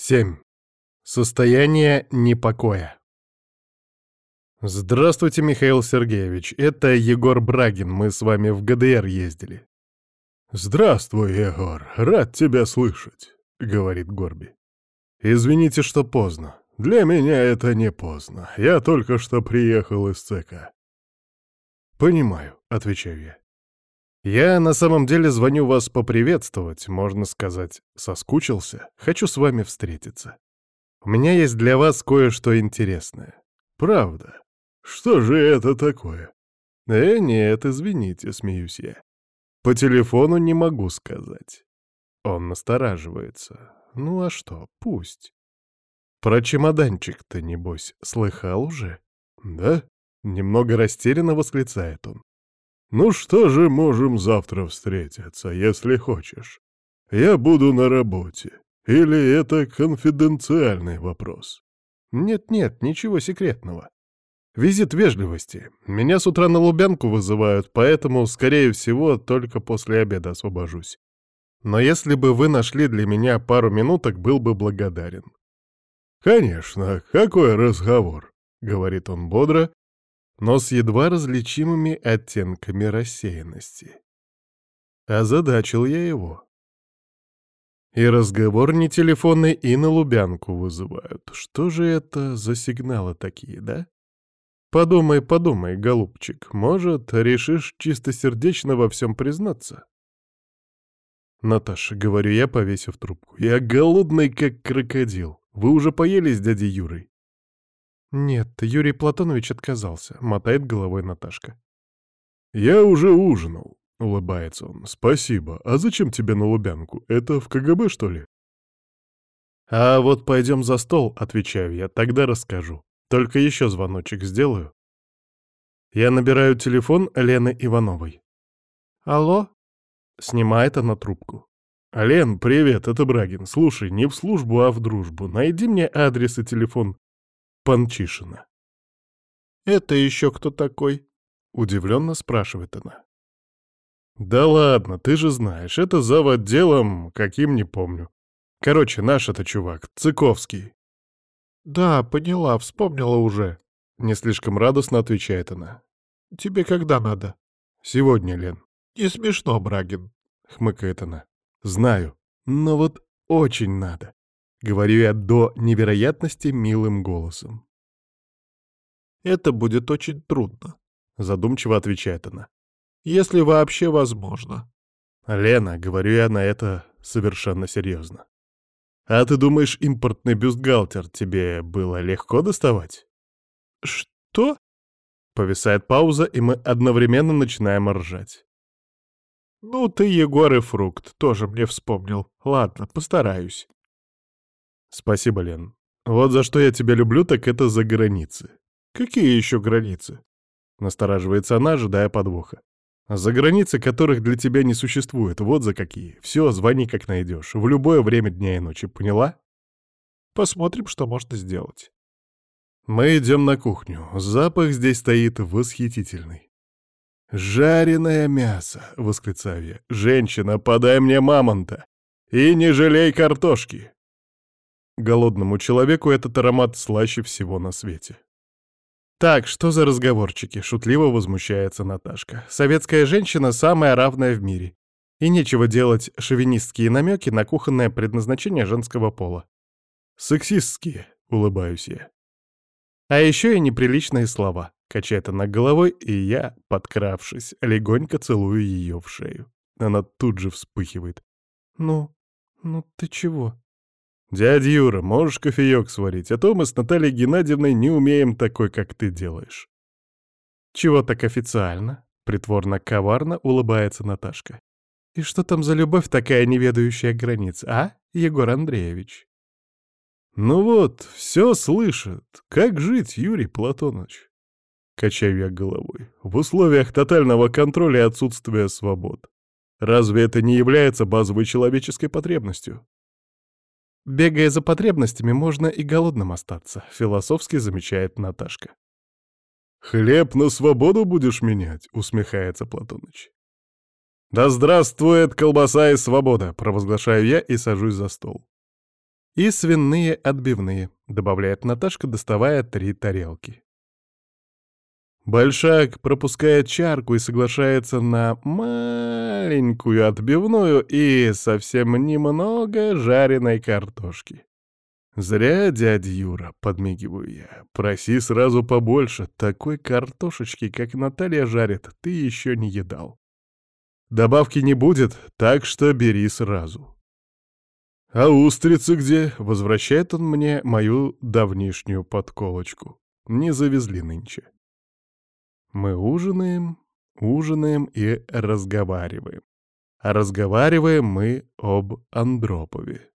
7. Состояние непокоя. Здравствуйте, Михаил Сергеевич. Это Егор Брагин. Мы с вами в ГДР ездили. Здравствуй, Егор. Рад тебя слышать, говорит Горби. Извините, что поздно. Для меня это не поздно. Я только что приехал из ЦК. Понимаю, отвечаю я. Я на самом деле звоню вас поприветствовать, можно сказать, соскучился, хочу с вами встретиться. У меня есть для вас кое-что интересное. Правда? Что же это такое? Э, нет, извините, смеюсь я. По телефону не могу сказать. Он настораживается. Ну а что, пусть. Про чемоданчик-то, небось, слыхал уже? Да? Немного растерянно восклицает он. «Ну что же, можем завтра встретиться, если хочешь. Я буду на работе. Или это конфиденциальный вопрос?» «Нет-нет, ничего секретного. Визит вежливости. Меня с утра на Лубянку вызывают, поэтому, скорее всего, только после обеда освобожусь. Но если бы вы нашли для меня пару минуток, был бы благодарен». «Конечно, какой разговор?» — говорит он бодро, но с едва различимыми оттенками рассеянности. Озадачил я его. И разговор не телефонный, и на Лубянку вызывают. Что же это за сигналы такие, да? Подумай, подумай, голубчик, может, решишь чистосердечно во всем признаться? Наташа, говорю я, повесив трубку, я голодный, как крокодил. Вы уже поели с дядей Юрой? «Нет, Юрий Платонович отказался», — мотает головой Наташка. «Я уже ужинал», — улыбается он. «Спасибо. А зачем тебе на Лубянку? Это в КГБ, что ли?» «А вот пойдем за стол», — отвечаю я, — «тогда расскажу. Только еще звоночек сделаю». Я набираю телефон Лены Ивановой. «Алло?» — снимает она трубку. «Лен, привет, это Брагин. Слушай, не в службу, а в дружбу. Найди мне адрес и телефон Панчишина. «Это еще кто такой?» — удивленно спрашивает она. «Да ладно, ты же знаешь, это зав. отделом, каким не помню. Короче, наш это чувак, Цыковский». «Да, поняла, вспомнила уже», — не слишком радостно отвечает она. «Тебе когда надо?» «Сегодня, Лен». «Не смешно, Брагин», — хмыкает она. «Знаю, но вот очень надо. Говорю я до невероятности милым голосом. «Это будет очень трудно», — задумчиво отвечает она. «Если вообще возможно». «Лена, говорю я на это совершенно серьезно. А ты думаешь, импортный бюстгальтер тебе было легко доставать?» «Что?» Повисает пауза, и мы одновременно начинаем ржать. «Ну ты, Егор и фрукт, тоже мне вспомнил. Ладно, постараюсь». Спасибо, Лен. Вот за что я тебя люблю, так это за границы. Какие еще границы? Настораживается она, ожидая подвоха. За границы, которых для тебя не существует, вот за какие. Все, звони как найдешь, в любое время дня и ночи, поняла? Посмотрим, что можно сделать. Мы идем на кухню. Запах здесь стоит восхитительный. «Жареное мясо!» — восклицаю я. «Женщина, подай мне мамонта! И не жалей картошки!» Голодному человеку этот аромат слаще всего на свете. «Так, что за разговорчики?» — шутливо возмущается Наташка. «Советская женщина самая равная в мире. И нечего делать шовинистские намеки на кухонное предназначение женского пола. Сексистские, улыбаюсь я. А еще и неприличные слова. Качает она головой, и я, подкравшись, легонько целую ее в шею. Она тут же вспыхивает. «Ну, ну ты чего?» «Дядя Юра, можешь кофеек сварить, а то мы с Натальей Геннадьевной не умеем такой, как ты делаешь». «Чего так официально?» — притворно-коварно улыбается Наташка. «И что там за любовь такая неведающая границ, а, Егор Андреевич?» «Ну вот, все слышат. Как жить, Юрий Платонович?» Качаю я головой. В условиях тотального контроля и отсутствия свобод. Разве это не является базовой человеческой потребностью? Бегая за потребностями, можно и голодным остаться, философски замечает Наташка. «Хлеб на свободу будешь менять?» — усмехается Платоныч. «Да здравствует колбаса и свобода!» — провозглашаю я и сажусь за стол. И свиные отбивные, добавляет Наташка, доставая три тарелки. Большак пропускает чарку и соглашается на маленькую отбивную и совсем немного жареной картошки. «Зря, дядя Юра», — подмигиваю я, — «проси сразу побольше. Такой картошечки, как Наталья жарит, ты еще не едал. Добавки не будет, так что бери сразу». «А устрицы где?» — возвращает он мне мою давнишнюю подколочку. Не завезли нынче. Мы ужинаем, ужинаем и разговариваем. А разговариваем мы об Андропове.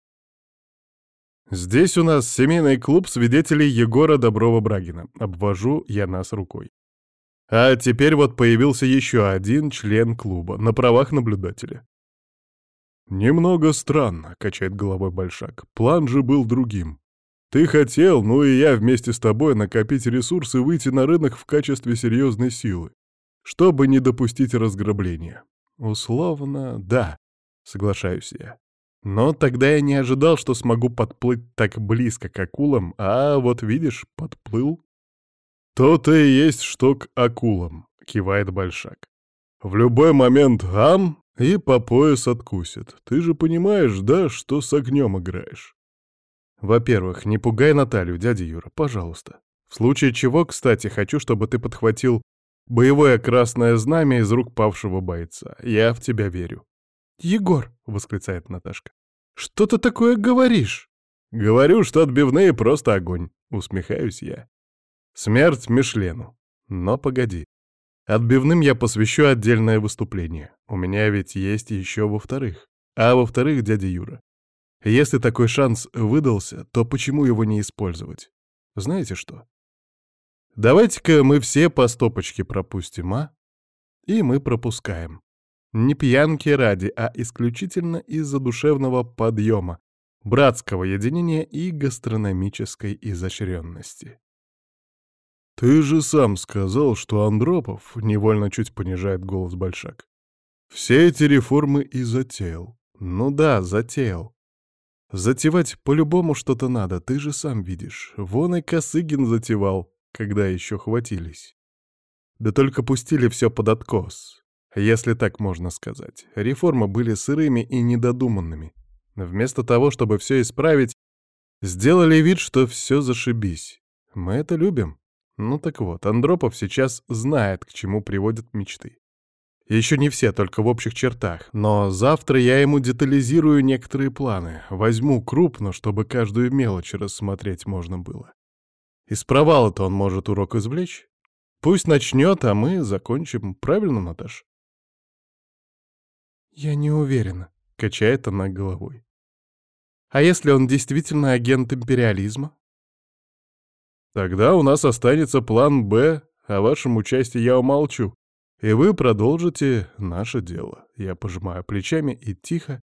Здесь у нас семейный клуб свидетелей Егора Доброва-Брагина. Обвожу я нас рукой. А теперь вот появился еще один член клуба, на правах наблюдателя. «Немного странно», — качает головой Большак. «План же был другим. Ты хотел, ну и я вместе с тобой, накопить ресурсы и выйти на рынок в качестве серьезной силы, чтобы не допустить разграбления. Условно, да, соглашаюсь я. Но тогда я не ожидал, что смогу подплыть так близко к акулам, а вот видишь, подплыл. То-то и есть что к акулам, кивает Большак. В любой момент ам и по пояс откусит. Ты же понимаешь, да, что с огнем играешь. Во-первых, не пугай Наталью, дядя Юра, пожалуйста. В случае чего, кстати, хочу, чтобы ты подхватил боевое красное знамя из рук павшего бойца. Я в тебя верю. «Егор!» — восклицает Наташка. «Что ты такое говоришь?» «Говорю, что отбивные просто огонь», — усмехаюсь я. «Смерть Мишлену. Но погоди. Отбивным я посвящу отдельное выступление. У меня ведь есть еще во-вторых. А во-вторых, дядя Юра, если такой шанс выдался, то почему его не использовать? Знаете что? Давайте-ка мы все по стопочке пропустим, а? И мы пропускаем. Не пьянки ради, а исключительно из-за душевного подъема, братского единения и гастрономической изощренности. «Ты же сам сказал, что Андропов, — невольно чуть понижает голос Большак, — все эти реформы и затеял. Ну да, затеял. Затевать по-любому что-то надо, ты же сам видишь. Вон и Косыгин затевал, когда еще хватились. Да только пустили все под откос, если так можно сказать. Реформы были сырыми и недодуманными. Вместо того, чтобы все исправить, сделали вид, что все зашибись. Мы это любим. Ну так вот, Андропов сейчас знает, к чему приводят мечты. Еще не все, только в общих чертах. Но завтра я ему детализирую некоторые планы. Возьму крупно, чтобы каждую мелочь рассмотреть можно было. Из провала-то он может урок извлечь. Пусть начнет, а мы закончим. Правильно, Наташ? Я не уверена, качает она головой. А если он действительно агент империализма? Тогда у нас останется план «Б», о вашем участии я умолчу. И вы продолжите наше дело. Я пожимаю плечами и тихо,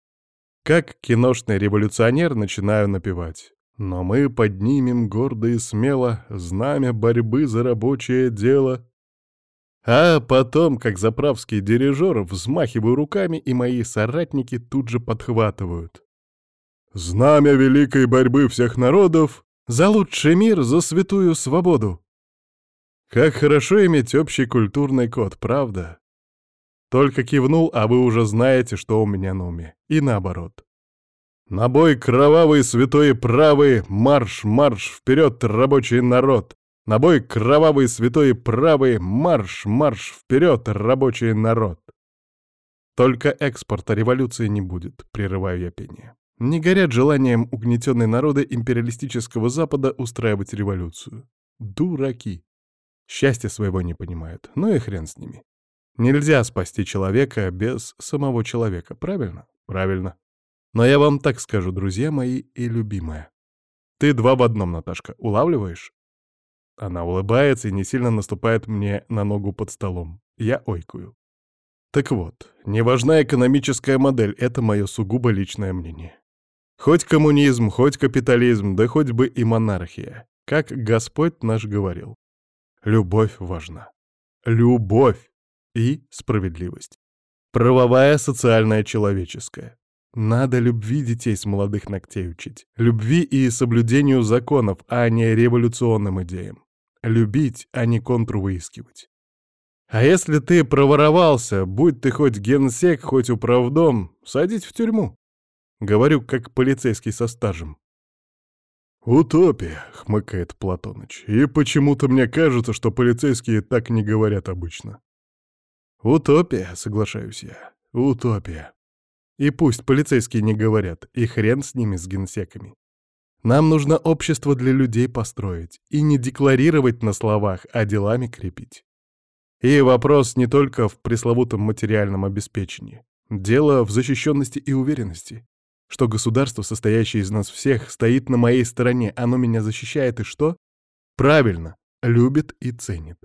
как киношный революционер, начинаю напевать. Но мы поднимем гордо и смело знамя борьбы за рабочее дело. А потом, как заправский дирижер, взмахиваю руками, и мои соратники тут же подхватывают. Знамя великой борьбы всех народов за лучший мир, за святую свободу. Как хорошо иметь общий культурный код, правда? Только кивнул, а вы уже знаете, что у меня на уме. И наоборот. На бой кровавый, святой правый, марш, марш, вперед, рабочий народ! На бой кровавый, святой правый, марш, марш, вперед, рабочий народ! Только экспорта революции не будет, прерываю я пение. Не горят желанием угнетенные народы империалистического Запада устраивать революцию. Дураки. Счастья своего не понимают. Ну и хрен с ними. Нельзя спасти человека без самого человека, правильно? Правильно. Но я вам так скажу, друзья мои и любимая. Ты два в одном, Наташка, улавливаешь? Она улыбается и не сильно наступает мне на ногу под столом. Я ойкую. Так вот, не важна экономическая модель, это мое сугубо личное мнение. Хоть коммунизм, хоть капитализм, да хоть бы и монархия. Как Господь наш говорил. Любовь важна. Любовь и справедливость. Правовая, социальная, человеческая. Надо любви детей с молодых ногтей учить. Любви и соблюдению законов, а не революционным идеям. Любить, а не контру выискивать. А если ты проворовался, будь ты хоть генсек, хоть управдом, садить в тюрьму. Говорю, как полицейский со стажем. «Утопия», — хмыкает Платоныч. «И почему-то мне кажется, что полицейские так не говорят обычно». «Утопия», — соглашаюсь я. «Утопия». И пусть полицейские не говорят, и хрен с ними, с генсеками. Нам нужно общество для людей построить, и не декларировать на словах, а делами крепить. И вопрос не только в пресловутом материальном обеспечении. Дело в защищенности и уверенности что государство, состоящее из нас всех, стоит на моей стороне, оно меня защищает и что? Правильно, любит и ценит.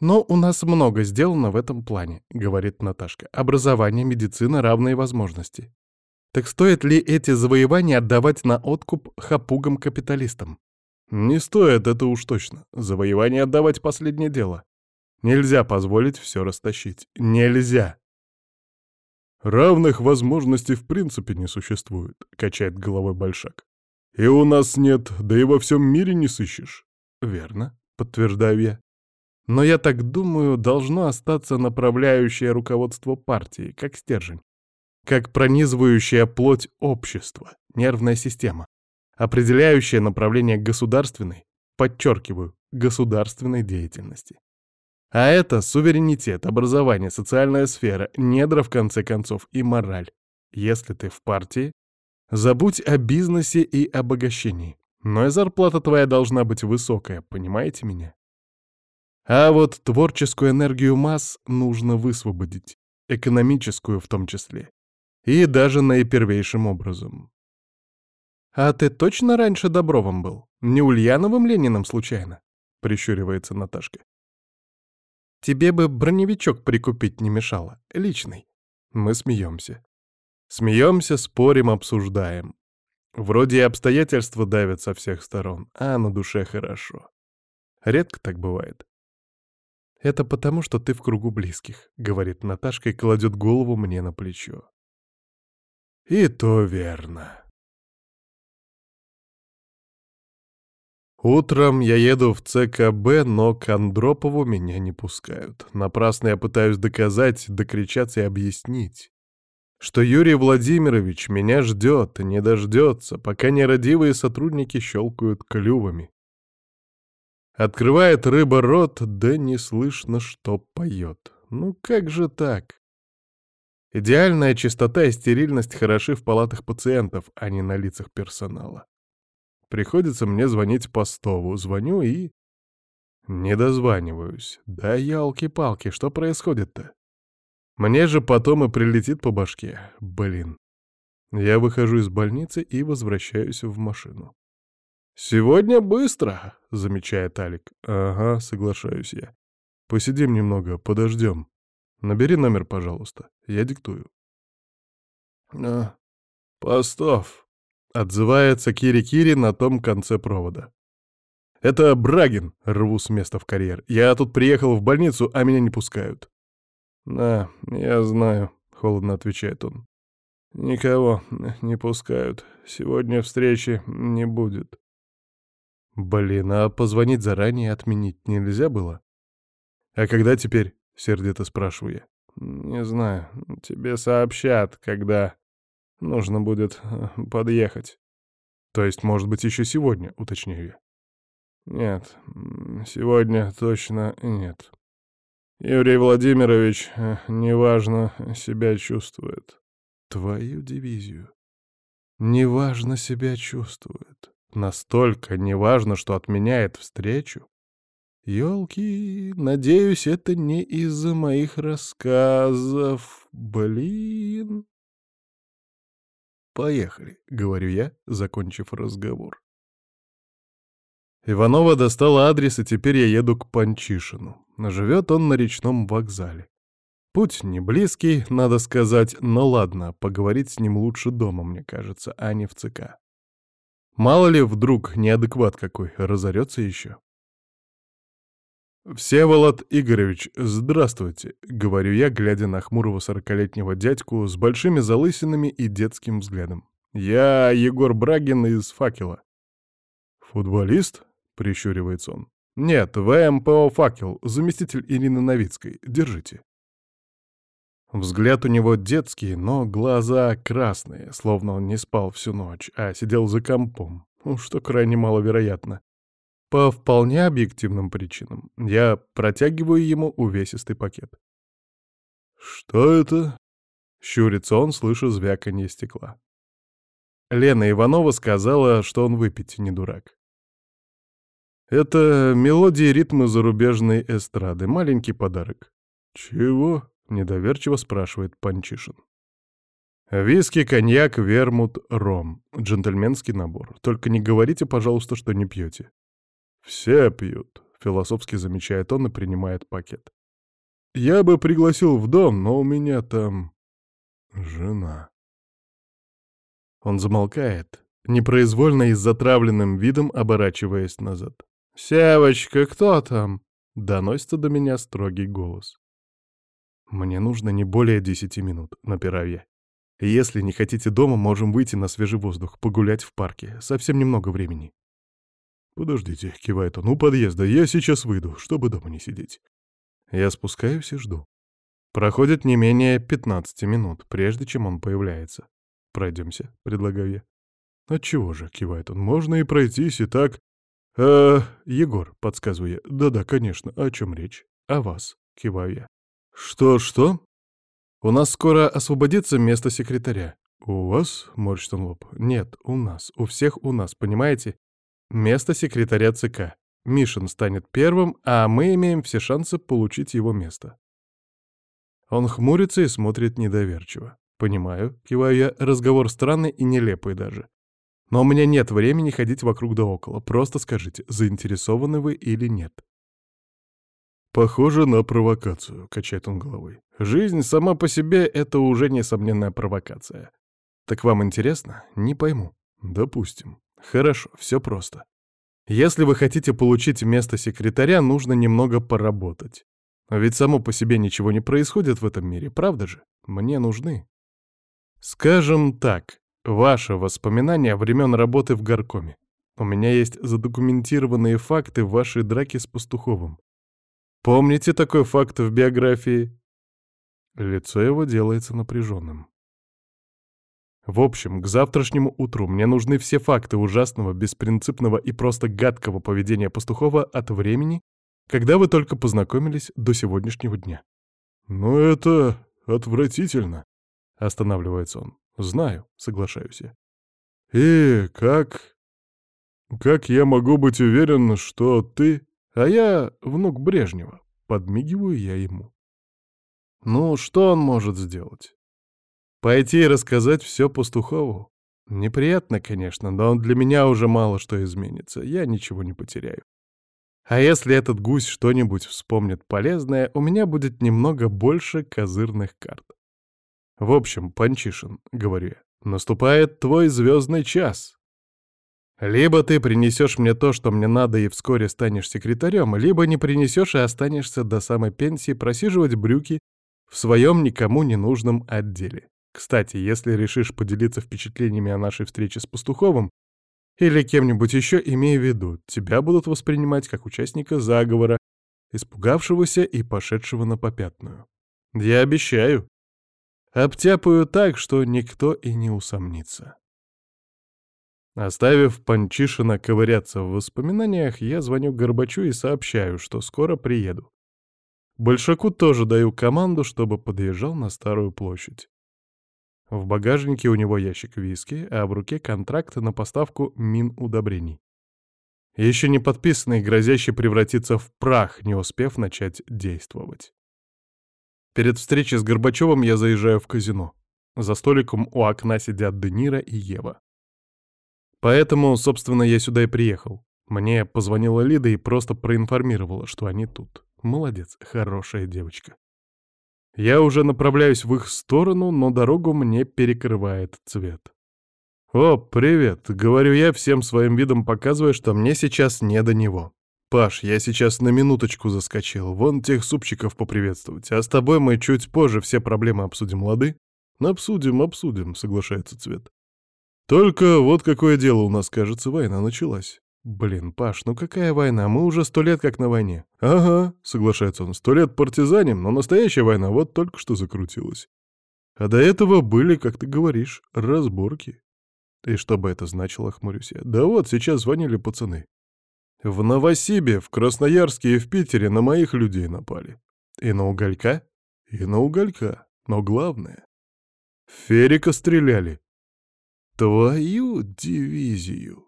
«Но у нас много сделано в этом плане», — говорит Наташка. «Образование, медицина, равные возможности. Так стоит ли эти завоевания отдавать на откуп хапугам-капиталистам?» «Не стоит, это уж точно. Завоевание отдавать — последнее дело. Нельзя позволить все растащить. Нельзя!» «Равных возможностей в принципе не существует», — качает головой Большак. «И у нас нет, да и во всем мире не сыщешь». «Верно», — подтверждаю я. «Но я так думаю, должно остаться направляющее руководство партии, как стержень, как пронизывающая плоть общества, нервная система, определяющая направление государственной, подчеркиваю, государственной деятельности. А это суверенитет, образование, социальная сфера, недра в конце концов и мораль. Если ты в партии, забудь о бизнесе и обогащении. Но и зарплата твоя должна быть высокая, понимаете меня? А вот творческую энергию масс нужно высвободить, экономическую в том числе, и даже наипервейшим образом. «А ты точно раньше Добровым был? Не Ульяновым Лениным случайно?» — прищуривается Наташка. Тебе бы броневичок прикупить не мешало, личный. Мы смеемся. Смеемся, спорим, обсуждаем. Вроде и обстоятельства давят со всех сторон, а на душе хорошо. Редко так бывает. «Это потому, что ты в кругу близких», — говорит Наташка и кладет голову мне на плечо. «И то верно». Утром я еду в ЦКБ, но к Андропову меня не пускают. Напрасно я пытаюсь доказать, докричаться и объяснить, что Юрий Владимирович меня ждет не дождется, пока нерадивые сотрудники щелкают клювами. Открывает рыба рот, да не слышно, что поет. Ну как же так? Идеальная чистота и стерильность хороши в палатах пациентов, а не на лицах персонала. Приходится мне звонить Постову. Звоню и... Не дозваниваюсь. Да ялки-палки, что происходит-то? Мне же потом и прилетит по башке. Блин. Я выхожу из больницы и возвращаюсь в машину. «Сегодня быстро», — замечает Алик. «Ага», — соглашаюсь я. «Посидим немного, подождем. Набери номер, пожалуйста. Я диктую». «А, Постов», Отзывается Кири-Кири на том конце провода. «Это Брагин!» — рву с места в карьер. «Я тут приехал в больницу, а меня не пускают». «Да, я знаю», — холодно отвечает он. «Никого не пускают. Сегодня встречи не будет». «Блин, а позвонить заранее отменить нельзя было?» «А когда теперь?» — сердито спрашиваю я. «Не знаю. Тебе сообщат, когда...» Нужно будет э, подъехать. То есть, может быть, еще сегодня, уточняю я. Нет, сегодня точно нет. Юрий Владимирович э, неважно себя чувствует. Твою дивизию. Неважно себя чувствует. Настолько неважно, что отменяет встречу. Ёлки, надеюсь, это не из-за моих рассказов. Блин. «Поехали», — говорю я, закончив разговор. Иванова достала адрес, и теперь я еду к Панчишину. Живет он на речном вокзале. Путь не близкий, надо сказать, но ладно, поговорить с ним лучше дома, мне кажется, а не в ЦК. Мало ли, вдруг неадекват какой, разорется еще. «Всеволод Игоревич, здравствуйте», — говорю я, глядя на хмурого сорокалетнего дядьку с большими залысинами и детским взглядом. «Я Егор Брагин из «Факела». «Футболист?» — прищуривается он. «Нет, ВМПО «Факел», заместитель Ирины Новицкой. Держите». Взгляд у него детский, но глаза красные, словно он не спал всю ночь, а сидел за компом, что крайне маловероятно. По вполне объективным причинам. Я протягиваю ему увесистый пакет. «Что это?» — щурится он, слыша звяканье стекла. Лена Иванова сказала, что он выпить не дурак. Это мелодии ритмы зарубежной эстрады. Маленький подарок. «Чего?» — недоверчиво спрашивает Панчишин. «Виски, коньяк, вермут, ром. Джентльменский набор. Только не говорите, пожалуйста, что не пьете. «Все пьют», — философски замечает он и принимает пакет. «Я бы пригласил в дом, но у меня там... жена». Он замолкает, непроизвольно и с затравленным видом оборачиваясь назад. «Севочка, кто там?» — доносится до меня строгий голос. «Мне нужно не более десяти минут», — напираю я. «Если не хотите дома, можем выйти на свежий воздух, погулять в парке. Совсем немного времени». «Подождите», — кивает он, — «у подъезда. Я сейчас выйду, чтобы дома не сидеть». Я спускаюсь и жду. Проходит не менее 15 минут, прежде чем он появляется. «Пройдемся», — предлагаю я. «Отчего же?» — кивает он. «Можно и пройтись, и так...» «Э, Егор», — подсказываю. «Да-да, конечно. О чем речь?» «О вас», — киваю я. «Что-что?» «У нас скоро освободится место секретаря». «У вас?» — морщит он лоб. «Нет, у нас. У всех у нас, понимаете? Место секретаря ЦК. Мишин станет первым, а мы имеем все шансы получить его место. Он хмурится и смотрит недоверчиво. Понимаю, киваю я, разговор странный и нелепый даже. Но у меня нет времени ходить вокруг да около. Просто скажите, заинтересованы вы или нет. Похоже на провокацию, качает он головой. Жизнь сама по себе — это уже несомненная провокация. Так вам интересно? Не пойму. Допустим. Хорошо, все просто. Если вы хотите получить место секретаря, нужно немного поработать. Ведь само по себе ничего не происходит в этом мире, правда же? Мне нужны. Скажем так, ваши воспоминания времен работы в горкоме. У меня есть задокументированные факты вашей драки с Пастуховым. Помните такой факт в биографии? Лицо его делается напряженным. В общем, к завтрашнему утру мне нужны все факты ужасного, беспринципного и просто гадкого поведения Пастухова от времени, когда вы только познакомились до сегодняшнего дня. «Ну это отвратительно», — останавливается он. «Знаю», — соглашаюсь я. «И как... как я могу быть уверен, что ты...» «А я внук Брежнева», — подмигиваю я ему. «Ну, что он может сделать? Пойти и рассказать все Пастухову? Неприятно, конечно, но для меня уже мало что изменится, я ничего не потеряю. А если этот гусь что-нибудь вспомнит полезное, у меня будет немного больше козырных карт. В общем, Панчишин, говорю я, наступает твой звездный час. Либо ты принесешь мне то, что мне надо, и вскоре станешь секретарем, либо не принесешь и останешься до самой пенсии просиживать брюки в своем никому не нужном отделе. Кстати, если решишь поделиться впечатлениями о нашей встрече с Пастуховым или кем-нибудь еще, имей в виду, тебя будут воспринимать как участника заговора, испугавшегося и пошедшего на попятную. Я обещаю. Обтяпаю так, что никто и не усомнится. Оставив Панчишина ковыряться в воспоминаниях, я звоню Горбачу и сообщаю, что скоро приеду. Большаку тоже даю команду, чтобы подъезжал на Старую площадь. В багажнике у него ящик виски, а в руке контракт на поставку мин удобрений. Еще не подписанный, грозящий превратиться в прах, не успев начать действовать. Перед встречей с Горбачевым я заезжаю в казино. За столиком у окна сидят Де и Ева. Поэтому, собственно, я сюда и приехал. Мне позвонила Лида и просто проинформировала, что они тут. Молодец, хорошая девочка. Я уже направляюсь в их сторону, но дорогу мне перекрывает цвет. «О, привет!» — говорю я, всем своим видом показывая, что мне сейчас не до него. «Паш, я сейчас на минуточку заскочил, вон тех супчиков поприветствовать, а с тобой мы чуть позже все проблемы обсудим, лады?» «Обсудим, обсудим», — соглашается Цвет. «Только вот какое дело у нас, кажется, война началась». «Блин, Паш, ну какая война? Мы уже сто лет как на войне». «Ага», — соглашается он, — «сто лет партизаним, но настоящая война вот только что закрутилась. А до этого были, как ты говоришь, разборки». «И что бы это значило?» — хмурюсь я. «Да вот, сейчас звонили пацаны. В Новосибе, в Красноярске и в Питере на моих людей напали. И на уголька? И на уголька. Но главное... Ферика стреляли. Твою дивизию.